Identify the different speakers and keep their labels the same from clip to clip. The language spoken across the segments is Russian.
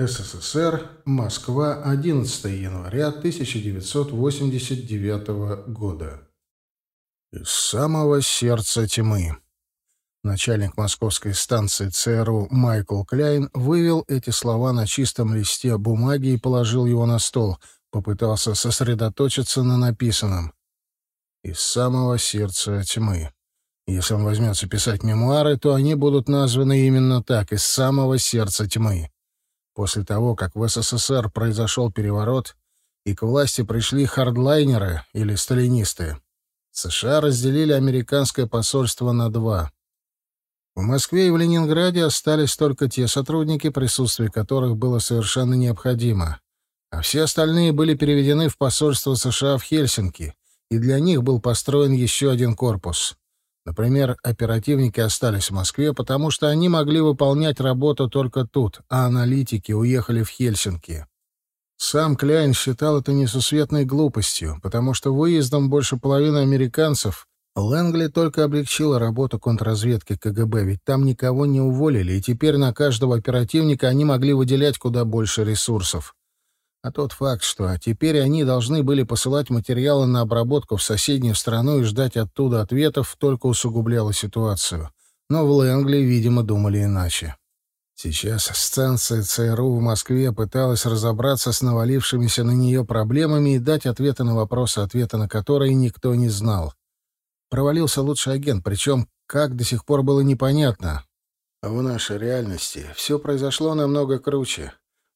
Speaker 1: СССР, Москва, 11 января 1989 года. Из самого сердца тьмы. Начальник московской станции ЦРУ Майкл Кляйн вывел эти слова на чистом листе бумаги и положил его на стол, попытался сосредоточиться на написанном. Из самого сердца тьмы. Если он возьмется писать мемуары, то они будут названы именно так, из самого сердца тьмы. После того, как в СССР произошел переворот и к власти пришли хардлайнеры или сталинисты, США разделили американское посольство на два. В Москве и в Ленинграде остались только те сотрудники, присутствие которых было совершенно необходимо, а все остальные были переведены в посольство США в Хельсинки, и для них был построен еще один корпус. Например, оперативники остались в Москве, потому что они могли выполнять работу только тут, а аналитики уехали в Хельсинки. Сам Кляйн считал это несусветной глупостью, потому что выездом больше половины американцев Лэнгли только облегчила работу контрразведки КГБ, ведь там никого не уволили, и теперь на каждого оперативника они могли выделять куда больше ресурсов. А тот факт, что теперь они должны были посылать материалы на обработку в соседнюю страну и ждать оттуда ответов, только усугубляло ситуацию. Но в Лэнгли, видимо, думали иначе. Сейчас станция ЦРУ в Москве пыталась разобраться с навалившимися на нее проблемами и дать ответы на вопросы, ответы на которые никто не знал. Провалился лучший агент, причем, как до сих пор было непонятно. В нашей реальности все произошло намного круче.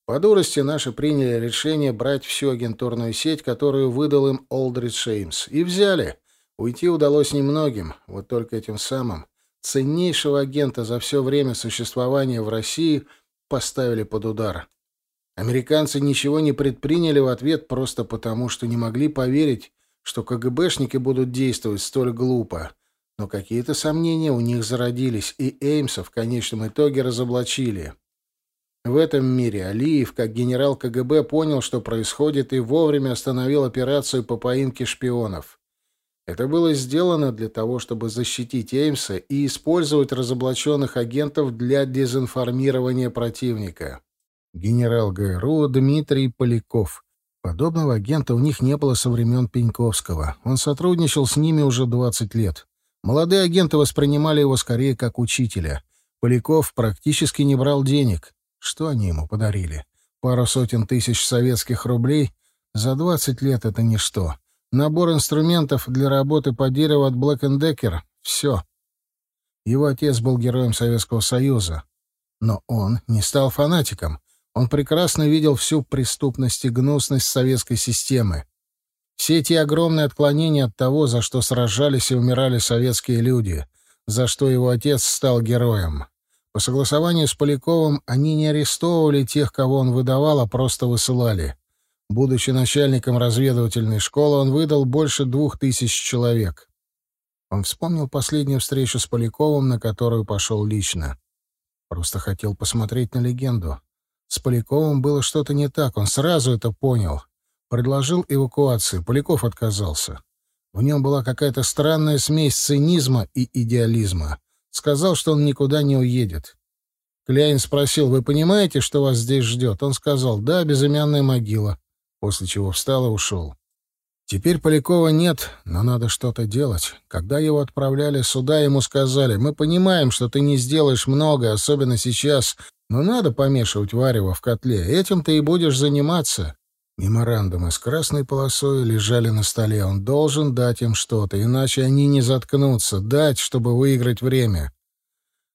Speaker 1: По дурости наши приняли решение брать всю агентурную сеть, которую выдал им Олдрид Шеймс. И взяли. Уйти удалось немногим, вот только этим самым. Ценнейшего агента за все время существования в России поставили под удар. Американцы ничего не предприняли в ответ просто потому, что не могли поверить, что КГБшники будут действовать столь глупо. Но какие-то сомнения у них зародились, и Эймса в конечном итоге разоблачили. В этом мире Алиев, как генерал КГБ, понял, что происходит, и вовремя остановил операцию по поимке шпионов. Это было сделано для того, чтобы защитить Эймса и использовать разоблаченных агентов для дезинформирования противника. Генерал ГРУ Дмитрий Поляков. Подобного агента у них не было со времен Пеньковского. Он сотрудничал с ними уже 20 лет. Молодые агенты воспринимали его скорее как учителя. Поляков практически не брал денег. Что они ему подарили? Пару сотен тысяч советских рублей? За 20 лет это ничто. Набор инструментов для работы по дереву от Black Decker — все. Его отец был героем Советского Союза. Но он не стал фанатиком. Он прекрасно видел всю преступность и гнусность советской системы. Все эти огромные отклонения от того, за что сражались и умирали советские люди, за что его отец стал героем. По согласованию с Поляковым они не арестовывали тех, кого он выдавал, а просто высылали. Будучи начальником разведывательной школы, он выдал больше двух тысяч человек. Он вспомнил последнюю встречу с Поляковым, на которую пошел лично. Просто хотел посмотреть на легенду. С Поляковым было что-то не так, он сразу это понял. Предложил эвакуацию, Поляков отказался. В нем была какая-то странная смесь цинизма и идеализма. Сказал, что он никуда не уедет. Кляйн спросил, «Вы понимаете, что вас здесь ждет?» Он сказал, «Да, безымянная могила», после чего встал и ушел. Теперь Полякова нет, но надо что-то делать. Когда его отправляли сюда, ему сказали, «Мы понимаем, что ты не сделаешь много, особенно сейчас, но надо помешивать варево в котле. Этим ты и будешь заниматься». Меморандумы с красной полосой лежали на столе. Он должен дать им что-то, иначе они не заткнутся. Дать, чтобы выиграть время.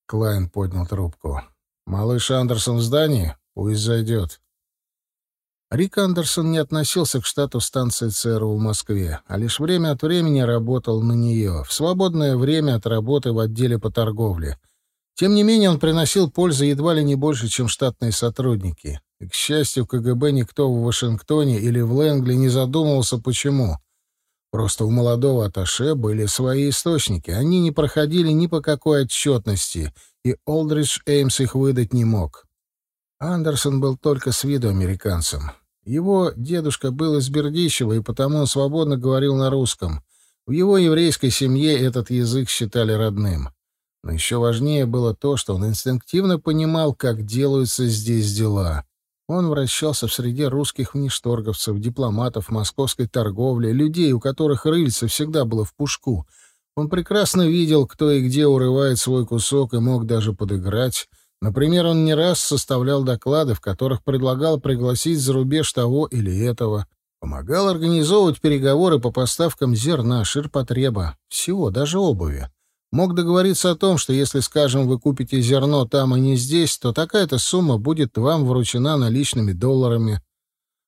Speaker 1: Клайн поднял трубку. «Малыш Андерсон в здании? Пусть зайдет». Рик Андерсон не относился к штату станции ЦРУ в Москве, а лишь время от времени работал на нее, в свободное время от работы в отделе по торговле. Тем не менее, он приносил пользу едва ли не больше, чем штатные сотрудники. К счастью, в КГБ никто в Вашингтоне или в Лэнгли не задумывался, почему. Просто у молодого Аташе были свои источники. Они не проходили ни по какой отчетности, и Олдридж Эймс их выдать не мог. Андерсон был только с виду американцем. Его дедушка был из Бердищева, и потому он свободно говорил на русском. В его еврейской семье этот язык считали родным. Но еще важнее было то, что он инстинктивно понимал, как делаются здесь дела. Он вращался в среде русских внешторговцев, дипломатов, московской торговли, людей, у которых рыльце всегда было в пушку. Он прекрасно видел, кто и где урывает свой кусок, и мог даже подыграть. Например, он не раз составлял доклады, в которых предлагал пригласить за рубеж того или этого. Помогал организовывать переговоры по поставкам зерна, ширпотреба, всего, даже обуви. Мог договориться о том, что если, скажем, вы купите зерно там, а не здесь, то такая-то сумма будет вам вручена наличными долларами.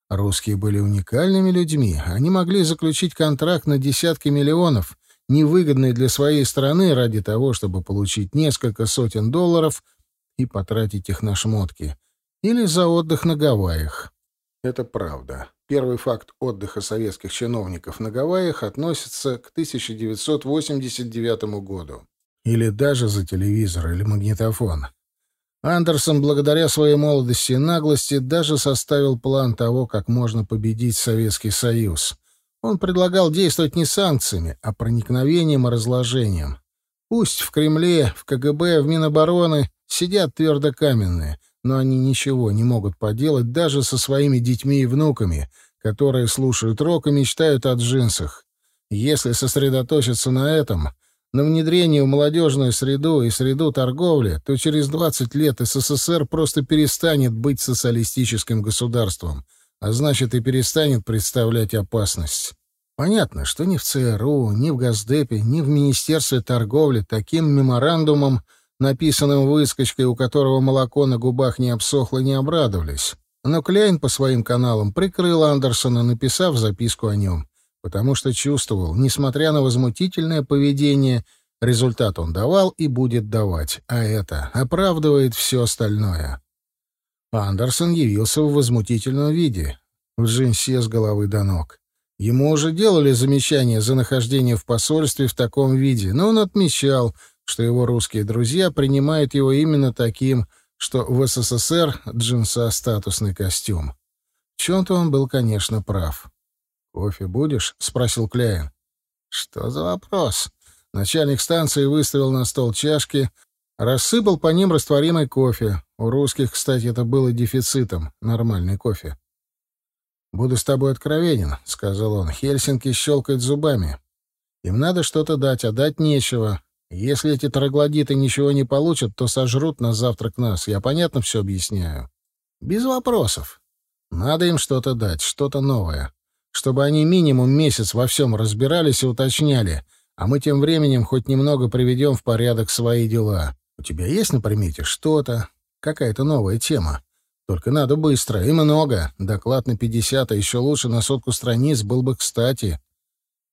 Speaker 1: Русские были уникальными людьми. Они могли заключить контракт на десятки миллионов, невыгодный для своей страны ради того, чтобы получить несколько сотен долларов и потратить их на шмотки. Или за отдых на Гавайях. Это правда. Первый факт отдыха советских чиновников на Гавайях относится к 1989 году. Или даже за телевизор или магнитофон. Андерсон, благодаря своей молодости и наглости, даже составил план того, как можно победить Советский Союз. Он предлагал действовать не санкциями, а проникновением и разложением. Пусть в Кремле, в КГБ, в Минобороны сидят твердокаменные, но они ничего не могут поделать даже со своими детьми и внуками, которые слушают рок и мечтают о джинсах. Если сосредоточиться на этом, на внедрении в молодежную среду и среду торговли, то через 20 лет СССР просто перестанет быть социалистическим государством, а значит и перестанет представлять опасность. Понятно, что ни в ЦРУ, ни в Госдепе, ни в Министерстве торговли таким меморандумом написанным выскочкой, у которого молоко на губах не обсохло, не обрадовались. Но Кляйн по своим каналам прикрыл Андерсона, написав записку о нем, потому что чувствовал, несмотря на возмутительное поведение, результат он давал и будет давать, а это оправдывает все остальное. Андерсон явился в возмутительном виде, в джинсе с головы до ног. Ему уже делали замечания за нахождение в посольстве в таком виде, но он отмечал — что его русские друзья принимают его именно таким, что в СССР джинса — статусный костюм. В чем-то он был, конечно, прав. «Кофе будешь?» — спросил Кляйн. «Что за вопрос?» Начальник станции выставил на стол чашки, рассыпал по ним растворимый кофе. У русских, кстати, это было дефицитом, нормальный кофе. «Буду с тобой откровенен», — сказал он. «Хельсинки щелкает зубами. Им надо что-то дать, а дать нечего. Если эти троглодиты ничего не получат, то сожрут на завтрак нас. Я понятно все объясняю? Без вопросов. Надо им что-то дать, что-то новое. Чтобы они минимум месяц во всем разбирались и уточняли, а мы тем временем хоть немного приведем в порядок свои дела. У тебя есть на примете что-то, какая-то новая тема? Только надо быстро и много. Доклад на 50, а еще лучше на сотку страниц был бы кстати.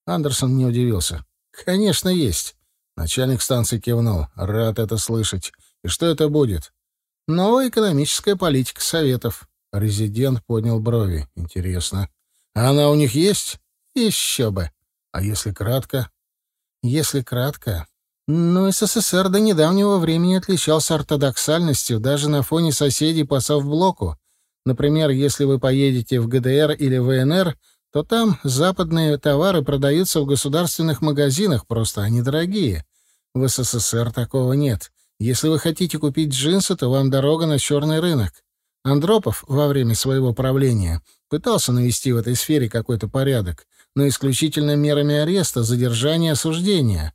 Speaker 1: Андерсон не удивился. Конечно, есть. Начальник станции кивнул. Рад это слышать. И что это будет? Новая экономическая политика Советов. Резидент поднял брови. Интересно. А она у них есть? Еще бы. А если кратко? Если кратко... Ну, СССР до недавнего времени отличался ортодоксальностью даже на фоне соседей по Совблоку. Например, если вы поедете в ГДР или ВНР, то там западные товары продаются в государственных магазинах, просто они дорогие. В СССР такого нет. Если вы хотите купить джинсы, то вам дорога на черный рынок. Андропов во время своего правления пытался навести в этой сфере какой-то порядок, но исключительно мерами ареста, задержания, осуждения.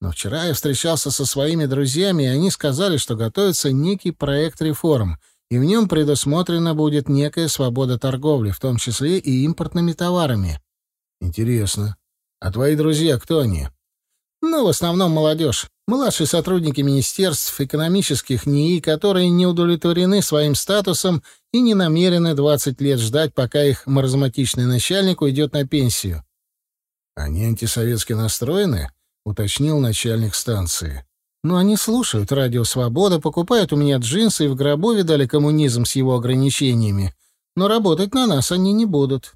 Speaker 1: Но вчера я встречался со своими друзьями, и они сказали, что готовится некий проект реформ — и в нем предусмотрена будет некая свобода торговли, в том числе и импортными товарами. Интересно. А твои друзья кто они? Ну, в основном молодежь. Младшие сотрудники министерств экономических НИИ, которые не удовлетворены своим статусом и не намерены 20 лет ждать, пока их маразматичный начальник уйдет на пенсию. «Они антисоветски настроены?» — уточнил начальник станции. Но они слушают радио «Свобода», покупают у меня джинсы и в гробу видали коммунизм с его ограничениями. Но работать на нас они не будут.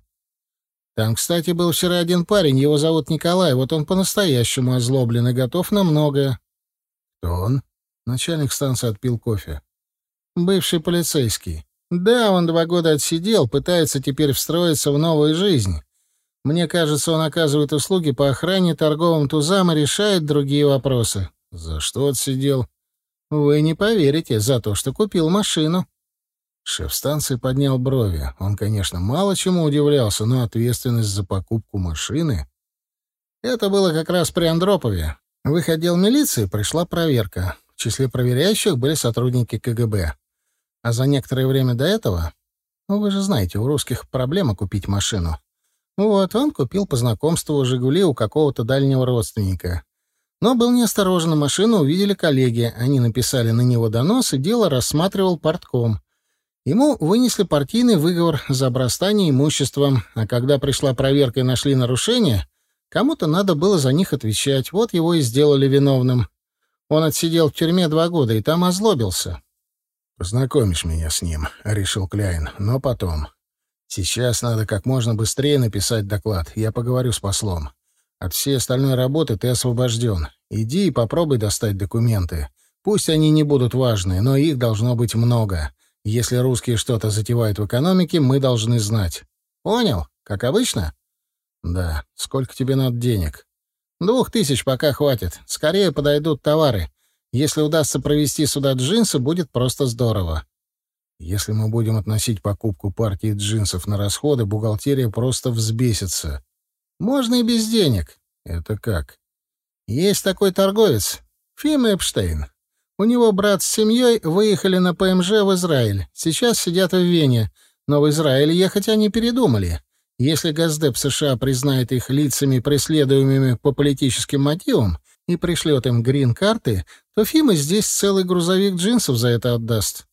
Speaker 1: Там, кстати, был вчера один парень, его зовут Николай, вот он по-настоящему озлоблен и готов на многое. Кто он? Начальник станции отпил кофе. Бывший полицейский. Да, он два года отсидел, пытается теперь встроиться в новую жизнь. Мне кажется, он оказывает услуги по охране торговым тузам и решает другие вопросы. За что отсидел? Вы не поверите, за то, что купил машину. Шеф станции поднял брови. Он, конечно, мало чему удивлялся, но ответственность за покупку машины... Это было как раз при Андропове. В их отдел милиции пришла проверка. В числе проверяющих были сотрудники КГБ. А за некоторое время до этого... Ну, вы же знаете, у русских проблема купить машину. Вот, он купил по знакомству «Жигули» у какого-то дальнего родственника. Но был неосторожен, машину увидели коллеги. Они написали на него донос, и дело рассматривал портком. Ему вынесли партийный выговор за обрастание имуществом, а когда пришла проверка и нашли нарушения, кому-то надо было за них отвечать. Вот его и сделали виновным. Он отсидел в тюрьме два года и там озлобился. «Познакомишь меня с ним», — решил Кляйн, — «но потом. Сейчас надо как можно быстрее написать доклад. Я поговорю с послом. От всей остальной работы ты освобожден. Иди и попробуй достать документы. Пусть они не будут важны, но их должно быть много. Если русские что-то затевают в экономике, мы должны знать. Понял? Как обычно? Да. Сколько тебе надо денег? Двух тысяч пока хватит. Скорее подойдут товары. Если удастся провести сюда джинсы, будет просто здорово. Если мы будем относить покупку партии джинсов на расходы, бухгалтерия просто взбесится. Можно и без денег. Это как? Есть такой торговец, Фим Эпштейн. У него брат с семьей выехали на ПМЖ в Израиль. Сейчас сидят в Вене. Но в Израиль ехать они передумали. Если Газдеп США признает их лицами, преследуемыми по политическим мотивам, и пришлет им грин-карты, то Фима здесь целый грузовик джинсов за это отдаст.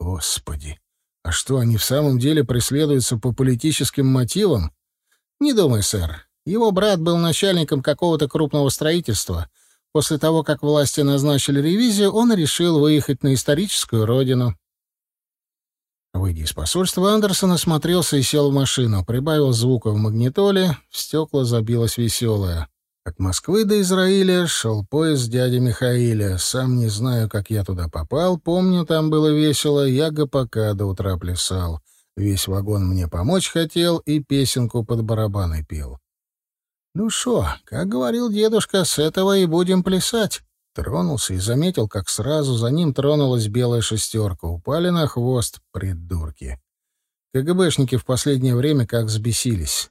Speaker 1: Господи, а что, они в самом деле преследуются по политическим мотивам? Не думай, сэр. Его брат был начальником какого-то крупного строительства. После того, как власти назначили ревизию, он решил выехать на историческую родину. Выйдя из посольства, Андерсон осмотрелся и сел в машину, прибавил звука в магнитоле, в стекла забилось веселое. От Москвы до Израиля шел поезд дяди Михаиля. Сам не знаю, как я туда попал. Помню, там было весело. Я ГПК до утра плясал. Весь вагон мне помочь хотел и песенку под барабаны пел. Ну шо, как говорил дедушка, с этого и будем плясать. Тронулся и заметил, как сразу за ним тронулась белая шестерка. Упали на хвост, придурки. КГБшники в последнее время как взбесились.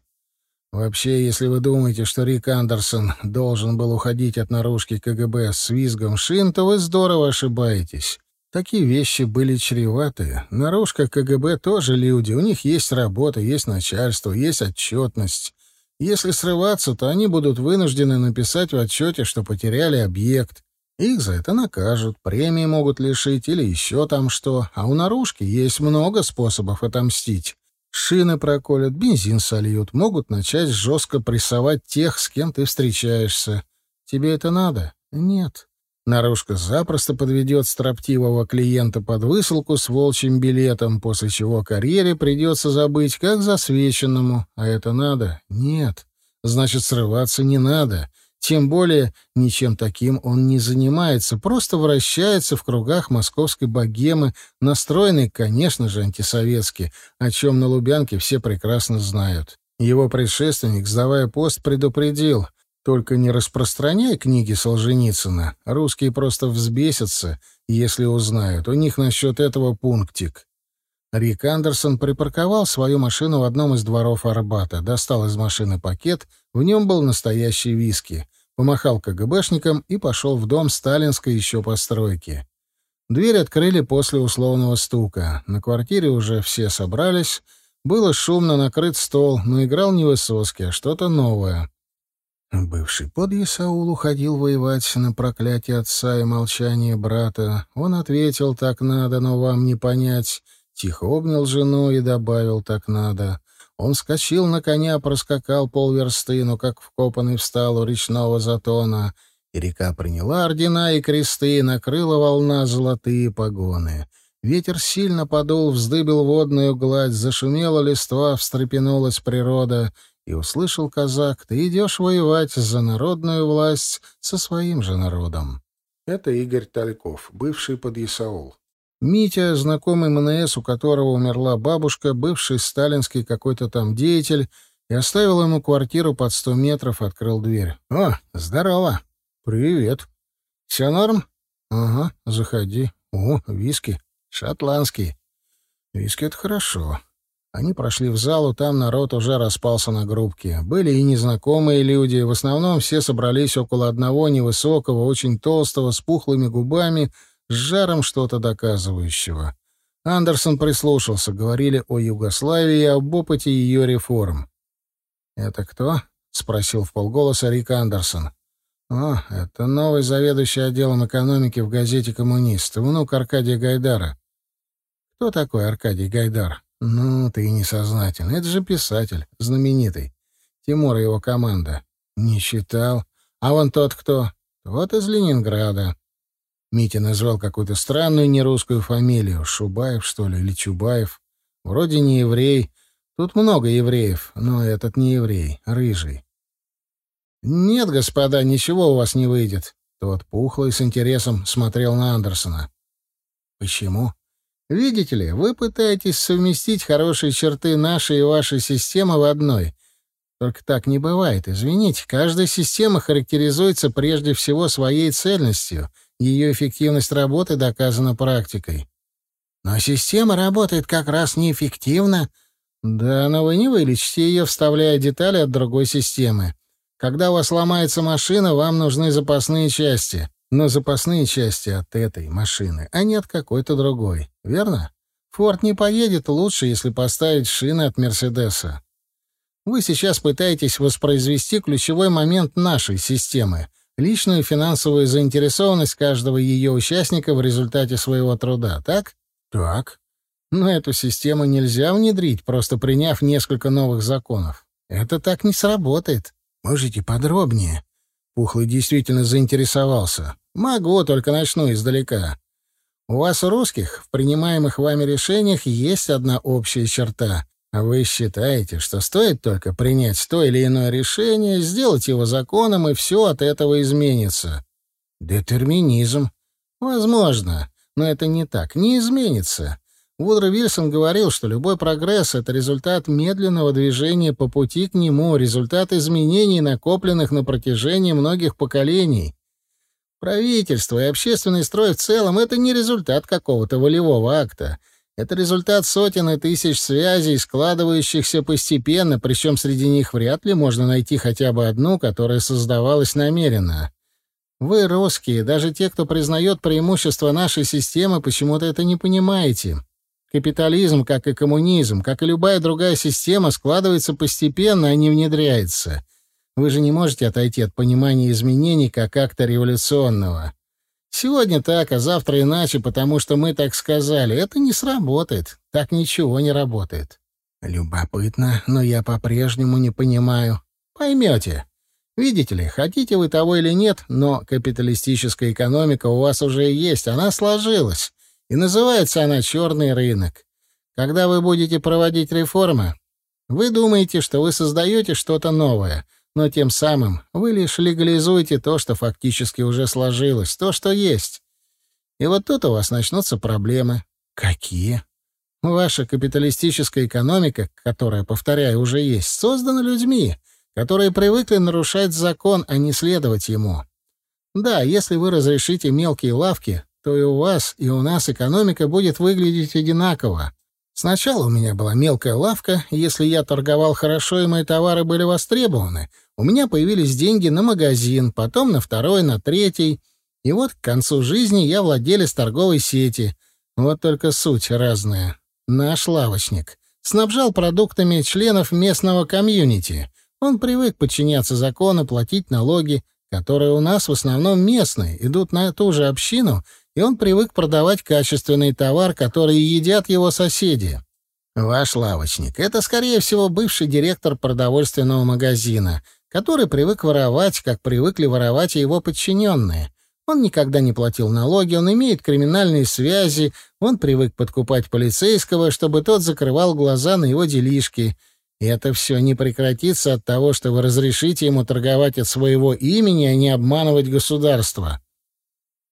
Speaker 1: Вообще, если вы думаете, что Рик Андерсон должен был уходить от наружки КГБ с визгом шин, то вы здорово ошибаетесь. Такие вещи были чреваты. Наружка КГБ тоже люди. У них есть работа, есть начальство, есть отчетность. Если срываться, то они будут вынуждены написать в отчете, что потеряли объект. Их за это накажут, премии могут лишить или еще там что. А у наружки есть много способов отомстить. Шины проколят, бензин сольют, могут начать жестко прессовать тех, с кем ты встречаешься. Тебе это надо? Нет. Наружка запросто подведет строптивого клиента под высылку с волчьим билетом, после чего карьере придется забыть, как засвеченному. А это надо? Нет. Значит, срываться не надо. Тем более ничем таким он не занимается, просто вращается в кругах московской богемы, настроенной, конечно же, антисоветски, о чем на Лубянке все прекрасно знают. Его предшественник, сдавая пост, предупредил «Только не распространяй книги Солженицына, русские просто взбесятся, если узнают, у них насчет этого пунктик». Рик Андерсон припарковал свою машину в одном из дворов Арбата, достал из машины пакет, в нем был настоящий виски помахал КГБшникам и пошел в дом сталинской еще постройки. Дверь открыли после условного стука. На квартире уже все собрались. Было шумно, накрыт стол, но играл не Высоцкий, а что-то новое. Бывший подъезд Саул уходил воевать на проклятие отца и молчание брата. Он ответил «так надо, но вам не понять». Тихо обнял жену и добавил «так надо». Он скочил на коня, проскакал полверсты, но как вкопанный встал у речного затона, и река приняла ордена и кресты, накрыла волна золотые погоны. Ветер сильно подул, вздыбил водную гладь, зашумела листва, встрепенулась природа, и услышал казак, ты идешь воевать за народную власть со своим же народом. Это Игорь Тальков, бывший подъясаул. Митя, знакомый МНС, у которого умерла бабушка, бывший сталинский какой-то там деятель, и оставил ему квартиру под сто метров, открыл дверь. «О, здорово!» «Привет!» «Все норм?» «Ага, заходи. О, виски. Шотландский». Виски — это хорошо. Они прошли в залу, там народ уже распался на группки. Были и незнакомые люди, в основном все собрались около одного невысокого, очень толстого, с пухлыми губами, с жаром что-то доказывающего. Андерсон прислушался, говорили о Югославии и об опыте ее реформ. «Это кто?» — спросил в полголоса Рик Андерсон. «О, это новый заведующий отделом экономики в газете «Коммунист», внук Аркадия Гайдара». «Кто такой Аркадий Гайдар?» «Ну, ты несознательный. Это же писатель, знаменитый. Тимур и его команда». «Не читал. А вон тот кто?» «Вот из Ленинграда». Митя назвал какую-то странную нерусскую фамилию. Шубаев, что ли, или Чубаев. Вроде не еврей. Тут много евреев, но этот не еврей, рыжий. «Нет, господа, ничего у вас не выйдет». Тот пухлый с интересом смотрел на Андерсона. «Почему?» Видите ли, вы пытаетесь совместить хорошие черты нашей и вашей системы в одной. Только так не бывает, извините. Каждая система характеризуется прежде всего своей цельностью. Ее эффективность работы доказана практикой. Но система работает как раз неэффективно. Да, но вы не вылечите ее, вставляя детали от другой системы. Когда у вас ломается машина, вам нужны запасные части но запасные части от этой машины, а не от какой-то другой. Верно? Форд не поедет лучше, если поставить шины от Мерседеса. Вы сейчас пытаетесь воспроизвести ключевой момент нашей системы — личную финансовую заинтересованность каждого ее участника в результате своего труда, так? Так. Но эту систему нельзя внедрить, просто приняв несколько новых законов. Это так не сработает. Можете подробнее? Пухлый действительно заинтересовался. «Могу, только начну издалека. У вас, русских, в принимаемых вами решениях есть одна общая черта. Вы считаете, что стоит только принять то или иное решение, сделать его законом, и все от этого изменится. Детерминизм. Возможно, но это не так, не изменится. Вудро Вильсон говорил, что любой прогресс — это результат медленного движения по пути к нему, результат изменений, накопленных на протяжении многих поколений. Правительство и общественный строй в целом — это не результат какого-то волевого акта. Это результат сотен и тысяч связей, складывающихся постепенно, причем среди них вряд ли можно найти хотя бы одну, которая создавалась намеренно. Вы, русские, даже те, кто признает преимущество нашей системы, почему-то это не понимаете. Капитализм, как и коммунизм, как и любая другая система, складывается постепенно, а не внедряется. Вы же не можете отойти от понимания изменений как акта революционного. Сегодня так, а завтра иначе, потому что мы так сказали. Это не сработает. Так ничего не работает. Любопытно, но я по-прежнему не понимаю. Поймете. Видите ли, хотите вы того или нет, но капиталистическая экономика у вас уже есть, она сложилась. И называется она «Черный рынок». Когда вы будете проводить реформы, вы думаете, что вы создаете что-то новое, но тем самым вы лишь легализуете то, что фактически уже сложилось, то, что есть. И вот тут у вас начнутся проблемы. Какие? Ваша капиталистическая экономика, которая, повторяю, уже есть, создана людьми, которые привыкли нарушать закон, а не следовать ему. Да, если вы разрешите мелкие лавки, то и у вас, и у нас экономика будет выглядеть одинаково. Сначала у меня была мелкая лавка, если я торговал хорошо и мои товары были востребованы, у меня появились деньги на магазин, потом на второй, на третий. И вот к концу жизни я владелец торговой сети. Вот только суть разная. Наш лавочник снабжал продуктами членов местного комьюнити. Он привык подчиняться закону, платить налоги, которые у нас в основном местные, идут на ту же общину и он привык продавать качественный товар, который едят его соседи. Ваш лавочник — это, скорее всего, бывший директор продовольственного магазина, который привык воровать, как привыкли воровать и его подчиненные. Он никогда не платил налоги, он имеет криминальные связи, он привык подкупать полицейского, чтобы тот закрывал глаза на его делишки. И это все не прекратится от того, что вы разрешите ему торговать от своего имени, а не обманывать государство.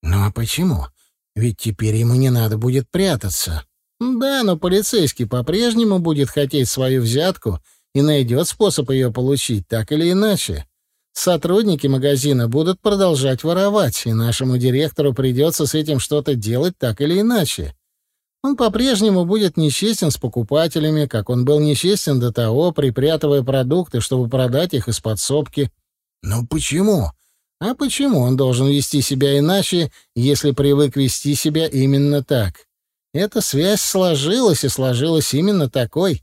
Speaker 1: Ну а почему? Ведь теперь ему не надо будет прятаться. Да, но полицейский по-прежнему будет хотеть свою взятку и найдет способ ее получить, так или иначе. Сотрудники магазина будут продолжать воровать, и нашему директору придется с этим что-то делать так или иначе. Он по-прежнему будет нечестен с покупателями, как он был нечестен до того, припрятывая продукты, чтобы продать их из подсобки. Но почему? А почему он должен вести себя иначе, если привык вести себя именно так? Эта связь сложилась и сложилась именно такой.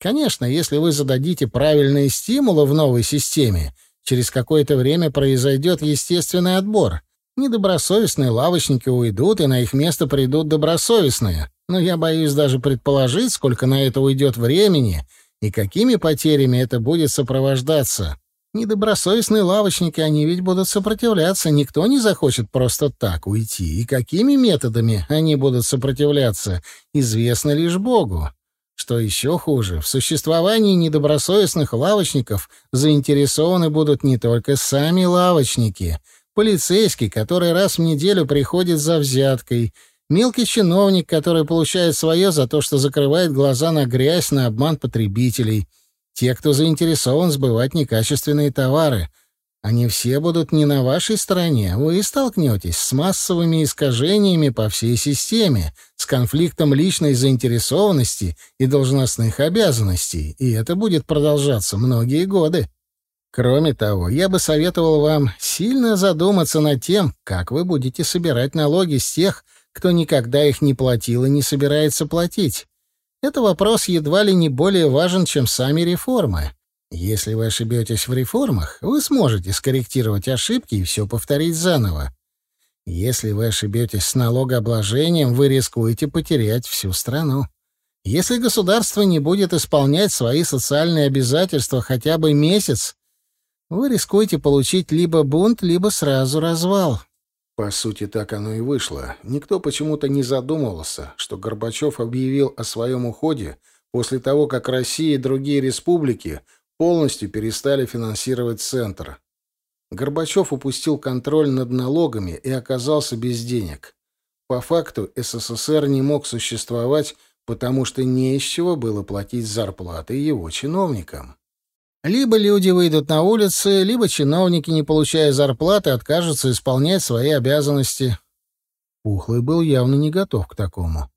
Speaker 1: Конечно, если вы зададите правильные стимулы в новой системе, через какое-то время произойдет естественный отбор. Недобросовестные лавочники уйдут, и на их место придут добросовестные. Но я боюсь даже предположить, сколько на это уйдет времени и какими потерями это будет сопровождаться. Недобросовестные лавочники, они ведь будут сопротивляться. Никто не захочет просто так уйти. И какими методами они будут сопротивляться, известно лишь Богу. Что еще хуже, в существовании недобросовестных лавочников заинтересованы будут не только сами лавочники. Полицейский, который раз в неделю приходит за взяткой, мелкий чиновник, который получает свое за то, что закрывает глаза на грязь, на обман потребителей — те, кто заинтересован сбывать некачественные товары. Они все будут не на вашей стороне. Вы столкнетесь с массовыми искажениями по всей системе, с конфликтом личной заинтересованности и должностных обязанностей, и это будет продолжаться многие годы. Кроме того, я бы советовал вам сильно задуматься над тем, как вы будете собирать налоги с тех, кто никогда их не платил и не собирается платить. Это вопрос едва ли не более важен, чем сами реформы. Если вы ошибетесь в реформах, вы сможете скорректировать ошибки и все повторить заново. Если вы ошибетесь с налогообложением, вы рискуете потерять всю страну. Если государство не будет исполнять свои социальные обязательства хотя бы месяц, вы рискуете получить либо бунт, либо сразу развал.
Speaker 2: По сути, так оно и вышло. Никто почему-то не задумывался, что Горбачев объявил о своем уходе после того, как Россия и другие республики полностью перестали финансировать Центр. Горбачев упустил контроль над налогами и оказался без денег. По факту СССР не мог существовать, потому что не из чего было платить зарплаты его чиновникам.
Speaker 1: Либо люди выйдут на улицы, либо чиновники, не получая зарплаты, откажутся исполнять свои обязанности. Пухлый был явно не готов к такому.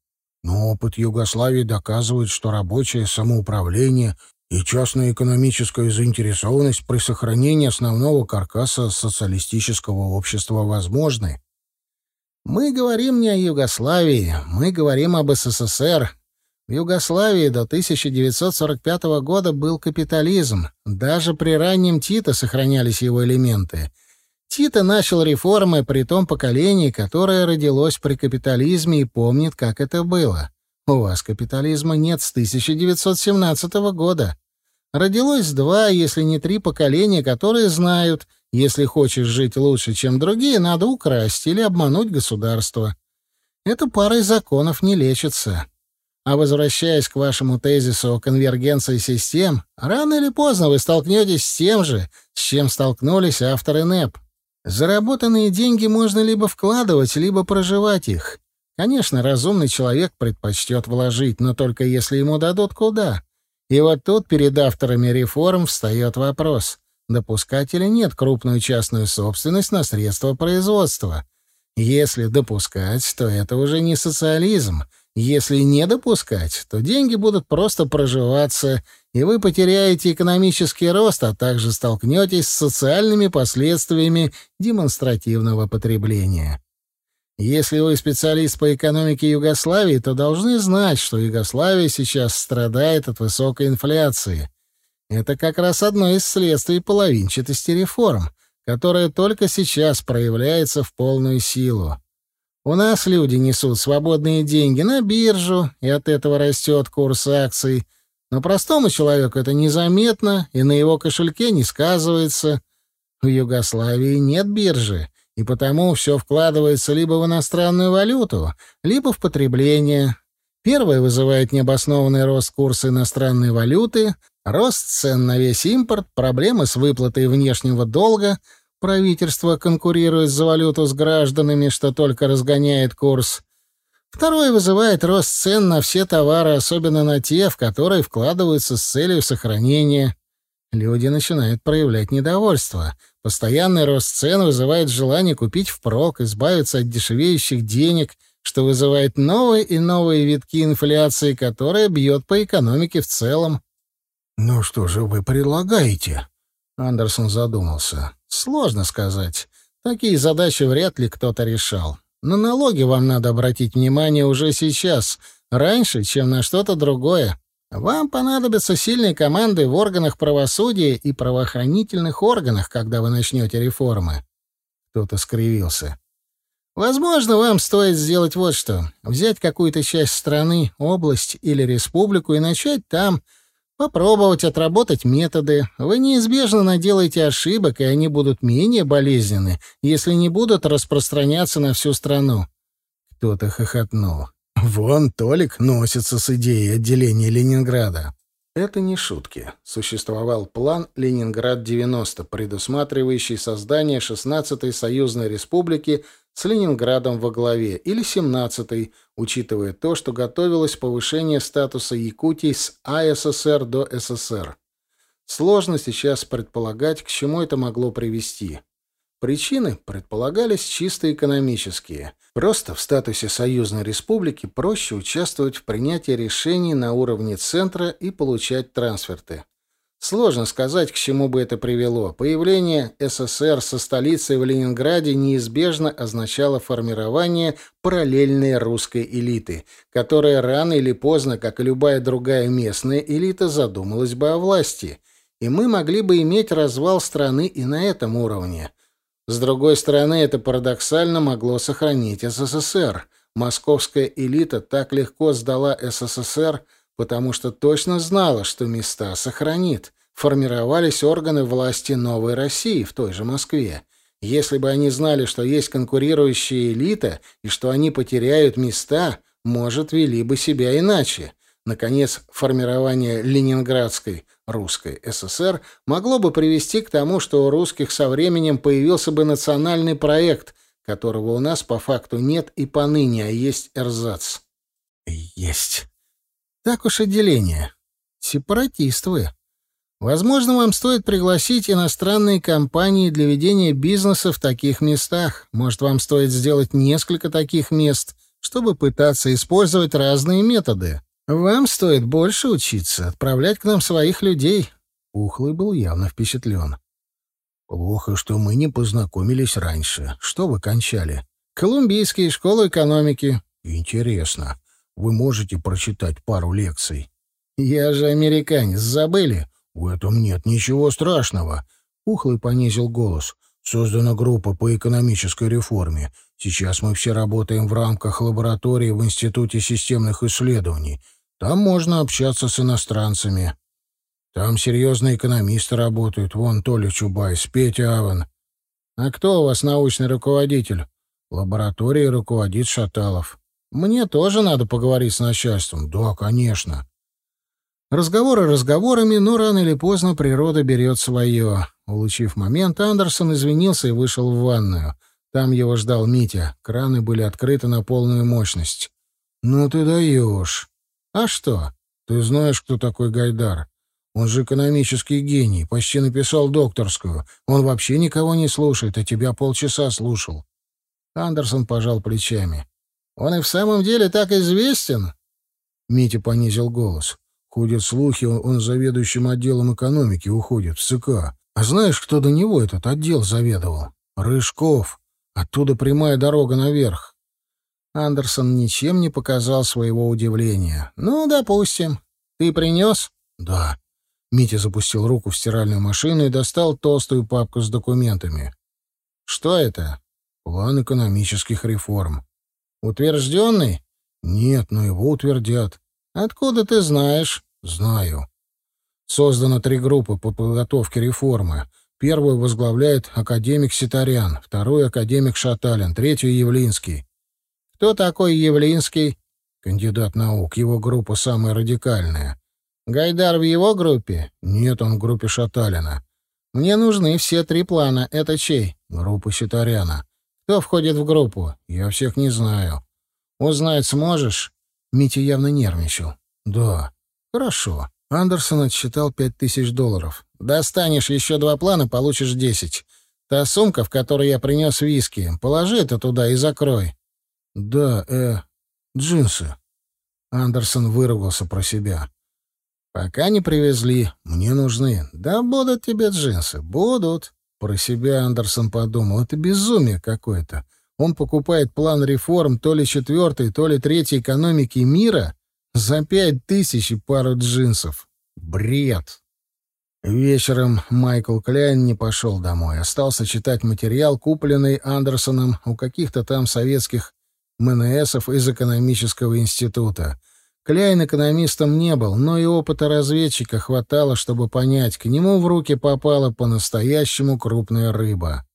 Speaker 2: Но опыт Югославии доказывает, что рабочее самоуправление и частная экономическая заинтересованность при сохранении основного каркаса социалистического общества возможны.
Speaker 1: Мы говорим не о Югославии, мы говорим об СССР, в Югославии до 1945 года был капитализм. Даже при раннем Тито сохранялись его элементы. Тито начал реформы при том поколении, которое родилось при капитализме и помнит, как это было. У вас капитализма нет с 1917 года. Родилось два, если не три поколения, которые знают, если хочешь жить лучше, чем другие, надо украсть или обмануть государство. Это парой законов не лечится. А возвращаясь к вашему тезису о конвергенции систем, рано или поздно вы столкнетесь с тем же, с чем столкнулись авторы НЭП. Заработанные деньги можно либо вкладывать, либо проживать их. Конечно, разумный человек предпочтет вложить, но только если ему дадут куда. И вот тут перед авторами реформ встает вопрос, допускать или нет крупную частную собственность на средства производства. Если допускать, то это уже не социализм — если не допускать, то деньги будут просто проживаться, и вы потеряете экономический рост, а также столкнетесь с социальными последствиями демонстративного потребления. Если вы специалист по экономике Югославии, то должны знать, что Югославия сейчас страдает от высокой инфляции. Это как раз одно из следствий половинчатости реформ, которая только сейчас проявляется в полную силу. У нас люди несут свободные деньги на биржу, и от этого растет курс акций. Но простому человеку это незаметно, и на его кошельке не сказывается. В Югославии нет биржи, и потому все вкладывается либо в иностранную валюту, либо в потребление. Первое вызывает необоснованный рост курса иностранной валюты, рост цен на весь импорт, проблемы с выплатой внешнего долга — Правительство конкурирует за валюту с гражданами, что только разгоняет курс. Второе вызывает рост цен на все товары, особенно на те, в которые вкладываются с целью сохранения. Люди начинают проявлять недовольство. Постоянный рост цен вызывает желание купить впрок, избавиться от дешевеющих денег,
Speaker 2: что вызывает новые и новые витки инфляции, которая бьет по экономике в целом.
Speaker 1: «Ну что же вы предлагаете?»
Speaker 2: Андерсон задумался. «Сложно сказать. Такие задачи вряд ли кто-то решал. На налоги вам надо обратить внимание уже сейчас, раньше, чем на что-то другое. Вам понадобятся сильные команды в органах правосудия и правоохранительных органах, когда вы начнете реформы». Кто-то скривился. Возможно, вам стоит сделать вот что. Взять какую-то часть страны, область или республику и начать там попробовать отработать методы. Вы неизбежно наделаете ошибок, и они будут менее болезненны, если не будут распространяться на всю страну. Кто-то хохотнул. Вон Толик носится с идеей отделения Ленинграда. Это не шутки. Существовал план «Ленинград-90», предусматривающий создание 16-й союзной республики с Ленинградом во главе, или 17-й, учитывая то, что готовилось повышение статуса Якутии с АССР до СССР. Сложно сейчас предполагать, к чему это могло привести. Причины предполагались чисто экономические. Просто в статусе союзной республики проще участвовать в принятии решений на уровне центра и получать трансферты. Сложно сказать, к чему бы это привело. Появление СССР со столицей в Ленинграде неизбежно означало формирование параллельной русской элиты, которая рано или поздно, как и любая другая местная элита, задумалась бы о власти. И мы могли бы иметь развал страны и на этом уровне. С другой стороны, это парадоксально могло сохранить СССР. Московская элита так легко сдала СССР, потому что точно знала, что места сохранит. Формировались органы власти новой России в той же Москве. Если бы они знали, что есть конкурирующая элита и что они потеряют места, может, вели бы себя иначе. Наконец, формирование Ленинградской русской ССР могло бы привести к тому, что у русских со временем появился бы национальный проект, которого у нас по факту нет и поныне, а есть эрзац. Есть. Так уж отделение. Сепаратист вы. Возможно, вам стоит пригласить иностранные компании для ведения бизнеса в таких местах. Может, вам стоит сделать несколько таких мест, чтобы пытаться использовать разные методы. «Вам стоит больше учиться, отправлять к нам своих людей». Ухлый был явно впечатлен.
Speaker 1: «Плохо, что мы не познакомились раньше. Что вы кончали?»
Speaker 2: «Колумбийские школы экономики».
Speaker 1: «Интересно. Вы можете прочитать пару лекций?»
Speaker 2: «Я же американец, забыли?»
Speaker 1: «В этом нет ничего страшного».
Speaker 2: Ухлый понизил голос.
Speaker 1: «Создана группа по экономической реформе. Сейчас мы все работаем в рамках лаборатории в Институте системных исследований. Там можно общаться с иностранцами. Там серьезные экономисты работают. Вон Толя Чубайс, Петя Аван.
Speaker 2: А кто у вас научный руководитель?
Speaker 1: Лабораторией руководит Шаталов.
Speaker 2: Мне тоже надо поговорить с начальством.
Speaker 1: Да, конечно.
Speaker 2: Разговоры разговорами, но рано или поздно природа берет свое. Улучив момент, Андерсон извинился и вышел в ванную. Там его ждал Митя. Краны были открыты на полную мощность.
Speaker 1: «Ну ты даешь!»
Speaker 2: «А что?»
Speaker 1: «Ты знаешь, кто такой Гайдар? Он же экономический гений, почти написал докторскую. Он вообще никого не слушает, а тебя полчаса слушал».
Speaker 2: Андерсон пожал плечами. «Он и в самом деле так известен?»
Speaker 1: Митя понизил голос. Ходят слухи, он заведующим отделом экономики уходит в ЦК. А знаешь, кто до него этот отдел заведовал? Рыжков. Оттуда прямая дорога наверх.
Speaker 2: Андерсон ничем не показал своего удивления. «Ну, допустим. Ты принес?»
Speaker 1: «Да». Митя запустил руку в стиральную машину и достал толстую папку с документами.
Speaker 2: «Что это?»
Speaker 1: «План экономических реформ».
Speaker 2: «Утвержденный?»
Speaker 1: «Нет, но его утвердят».
Speaker 2: «Откуда ты знаешь?»
Speaker 1: «Знаю». Создано три группы по подготовке реформы. Первую возглавляет академик Ситарян, вторую — академик Шаталин, третью — Явлинский.
Speaker 2: Кто такой Явлинский?
Speaker 1: Кандидат наук. Его группа самая радикальная.
Speaker 2: Гайдар в его группе?
Speaker 1: Нет, он в группе Шаталина.
Speaker 2: Мне нужны все три плана. Это чей?
Speaker 1: Группа Ситаряна.
Speaker 2: Кто входит в группу?
Speaker 1: Я всех не знаю.
Speaker 2: Узнать сможешь?
Speaker 1: Митя явно нервничал.
Speaker 2: Да.
Speaker 1: Хорошо. Андерсон отсчитал пять тысяч долларов.
Speaker 2: Достанешь еще два плана, получишь десять. Та сумка, в которой я принес виски, положи это туда и закрой.
Speaker 1: Да, э, джинсы. Андерсон выругался про себя. Пока не привезли, мне нужны. Да будут тебе джинсы, будут. Про себя Андерсон подумал, это безумие какое-то. Он покупает план реформ то ли четвертой, то ли третьей экономики мира за пять тысяч и пару джинсов. Бред. Вечером Майкл Кляйн не пошел домой. Остался читать материал, купленный Андерсоном у каких-то там советских МНСов из экономического института. Кляйн экономистом не был, но и опыта разведчика хватало, чтобы понять, к нему в руки попала по-настоящему крупная рыба.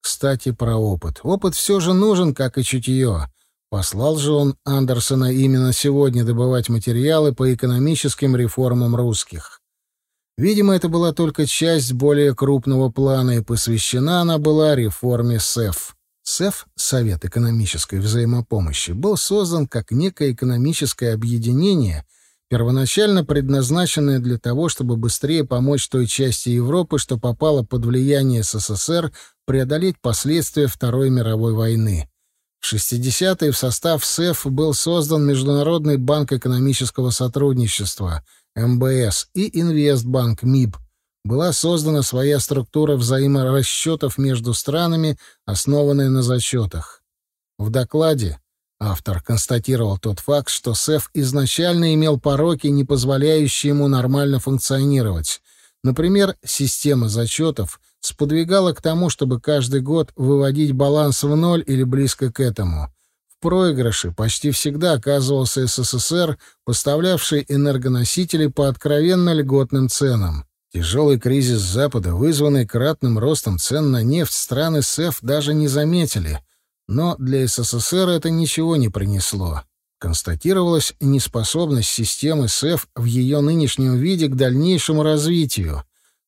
Speaker 1: Кстати, про опыт. Опыт все же нужен, как и чутье. Послал же он Андерсона именно сегодня добывать материалы по экономическим реформам русских. Видимо, это была только часть более крупного плана, и посвящена она была реформе СЭФ. СЭФ, Совет экономической взаимопомощи, был создан как некое экономическое объединение, первоначально предназначенное для того, чтобы быстрее помочь той части Европы, что попала под влияние СССР, преодолеть последствия Второй мировой войны. В 60-е в состав СЭФ был создан Международный банк экономического сотрудничества — МБС и Инвестбанк МИБ была создана своя структура взаиморасчетов между странами, основанная на зачетах. В докладе автор констатировал тот факт, что СЭФ изначально имел пороки, не позволяющие ему нормально функционировать. Например, система зачетов сподвигала к тому, чтобы каждый год выводить баланс в ноль или близко к этому проигрыше почти всегда оказывался СССР, поставлявший энергоносители по откровенно льготным ценам. Тяжелый кризис Запада, вызванный кратным ростом цен на нефть, страны СЭФ даже не заметили. Но для СССР это ничего не принесло. Констатировалась неспособность системы СЭФ в ее нынешнем виде к дальнейшему развитию.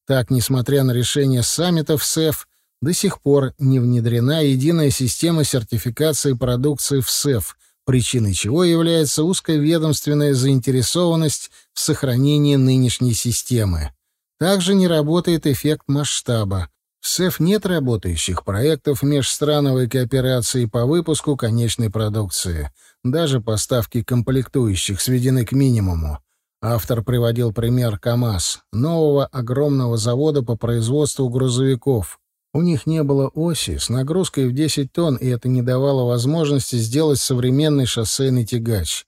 Speaker 1: Так, несмотря на решение саммитов СЭФ, до сих пор не внедрена единая система сертификации продукции в СЭФ, причиной чего является узкая ведомственная заинтересованность в сохранении нынешней системы. Также не работает эффект масштаба. В СЭФ нет работающих проектов межстрановой кооперации по выпуску конечной продукции. Даже поставки комплектующих сведены к минимуму. Автор приводил пример КАМАЗ, нового огромного завода по производству грузовиков, у них не было оси с нагрузкой в 10 тонн, и это не давало возможности сделать современный шоссейный тягач.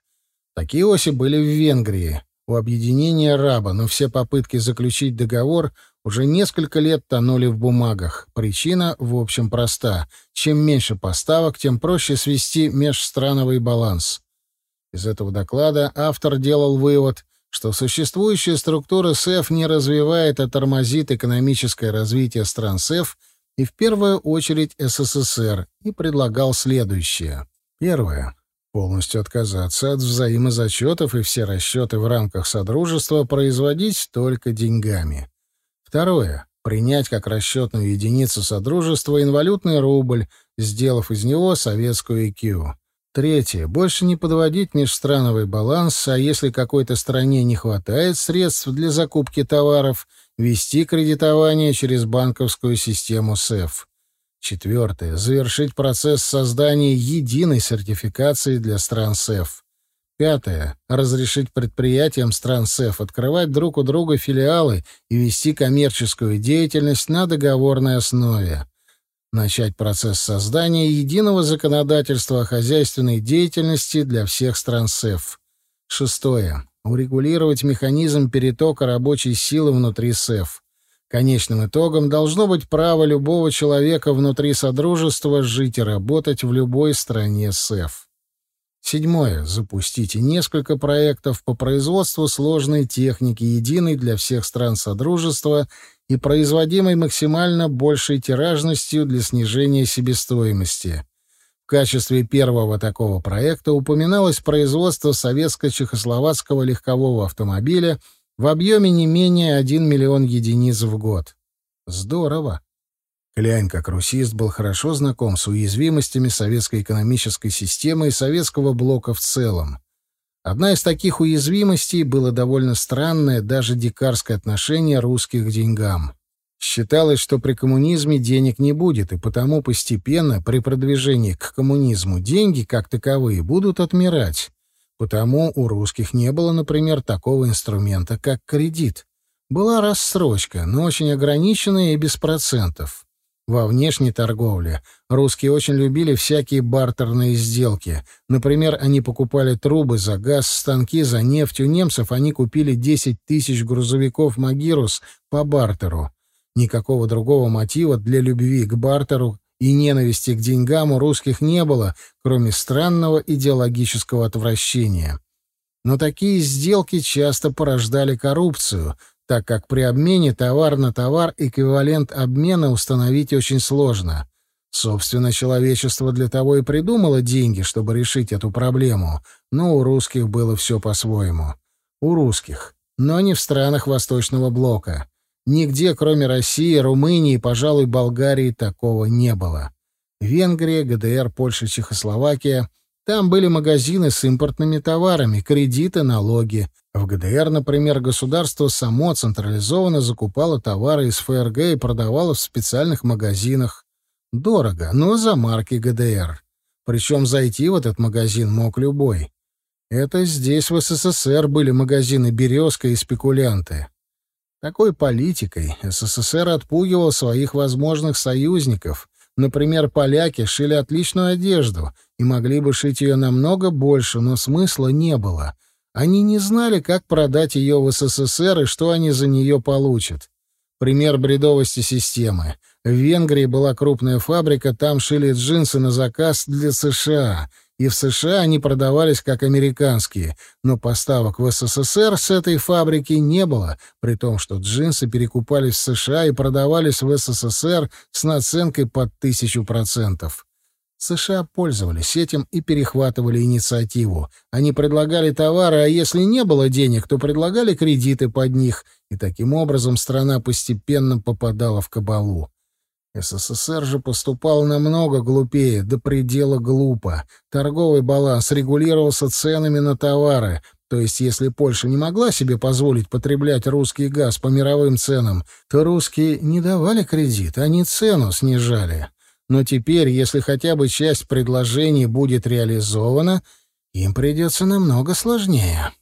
Speaker 1: Такие оси были в Венгрии, у объединения «Раба», но все попытки заключить договор уже несколько лет тонули в бумагах. Причина, в общем, проста. Чем меньше поставок, тем проще свести межстрановый баланс. Из этого доклада автор делал вывод, что существующая структура СЭФ не развивает, а тормозит экономическое развитие стран СЭФ — и в первую очередь СССР, и предлагал следующее. Первое. Полностью отказаться от взаимозачетов и все расчеты в рамках Содружества производить только деньгами. Второе. Принять как расчетную единицу Содружества инвалютный рубль, сделав из него советскую ИКЮ. Третье. Больше не подводить межстрановый баланс, а если какой-то стране не хватает средств для закупки товаров – вести кредитование через банковскую систему СЭФ. Четвертое. Завершить процесс создания единой сертификации для стран СЭФ. Пятое. Разрешить предприятиям стран СЭФ открывать друг у друга филиалы и вести коммерческую деятельность на договорной основе. Начать процесс создания единого законодательства о хозяйственной деятельности для всех стран СЭФ. Шестое урегулировать механизм перетока рабочей силы внутри СЭФ. Конечным итогом должно быть право любого человека внутри Содружества жить и работать в любой стране СЭФ. Седьмое. Запустите несколько проектов по производству сложной техники, единой для всех стран Содружества и производимой максимально большей тиражностью для снижения себестоимости качестве первого такого проекта упоминалось производство советско-чехословацкого легкового автомобиля в объеме не менее 1 миллион единиц в год. Здорово. Клянь, как русист, был хорошо знаком с уязвимостями советской экономической системы и советского блока в целом. Одна из таких уязвимостей было довольно странное, даже дикарское отношение русских к деньгам. Считалось, что при коммунизме денег не будет, и потому постепенно при продвижении к коммунизму деньги, как таковые, будут отмирать. Потому у русских не было, например, такого инструмента, как кредит. Была рассрочка, но очень ограниченная и без процентов. Во внешней торговле русские очень любили всякие бартерные сделки. Например, они покупали трубы за газ, станки за нефть. У немцев они купили 10 тысяч грузовиков «Магирус» по бартеру. Никакого другого мотива для любви к бартеру и ненависти к деньгам у русских не было, кроме странного идеологического отвращения. Но такие сделки часто порождали коррупцию, так как при обмене товар на товар эквивалент обмена установить очень сложно. Собственно, человечество для того и придумало деньги, чтобы решить эту проблему, но у русских было все по-своему. У русских, но не в странах Восточного Блока. Нигде, кроме России, Румынии и, пожалуй, Болгарии, такого не было. Венгрия, ГДР, Польша, Чехословакия — там были магазины с импортными товарами, кредиты, налоги. В ГДР, например, государство само централизованно закупало товары из ФРГ и продавало в специальных магазинах. Дорого, но за марки ГДР. Причем зайти в этот магазин мог любой. Это здесь, в СССР, были магазины «Березка» и «Спекулянты». Такой политикой СССР отпугивал своих возможных союзников. Например, поляки шили отличную одежду и могли бы шить ее намного больше, но смысла не было. Они не знали, как продать ее в СССР и что они за нее получат. Пример бредовости системы. В Венгрии была крупная фабрика, там шили джинсы на заказ для США — и в США они продавались как американские, но поставок в СССР с этой фабрики не было, при том, что джинсы перекупались в США и продавались в СССР с наценкой под тысячу процентов. США пользовались этим и перехватывали инициативу. Они предлагали товары, а если не было денег, то предлагали кредиты под них, и таким образом страна постепенно попадала в кабалу. СССР же поступал намного глупее, до предела глупо. Торговый баланс регулировался ценами на товары, то есть если Польша не могла себе позволить потреблять русский газ по мировым ценам, то русские не давали кредит, они цену снижали. Но теперь, если хотя бы часть предложений будет реализована, им придется намного сложнее.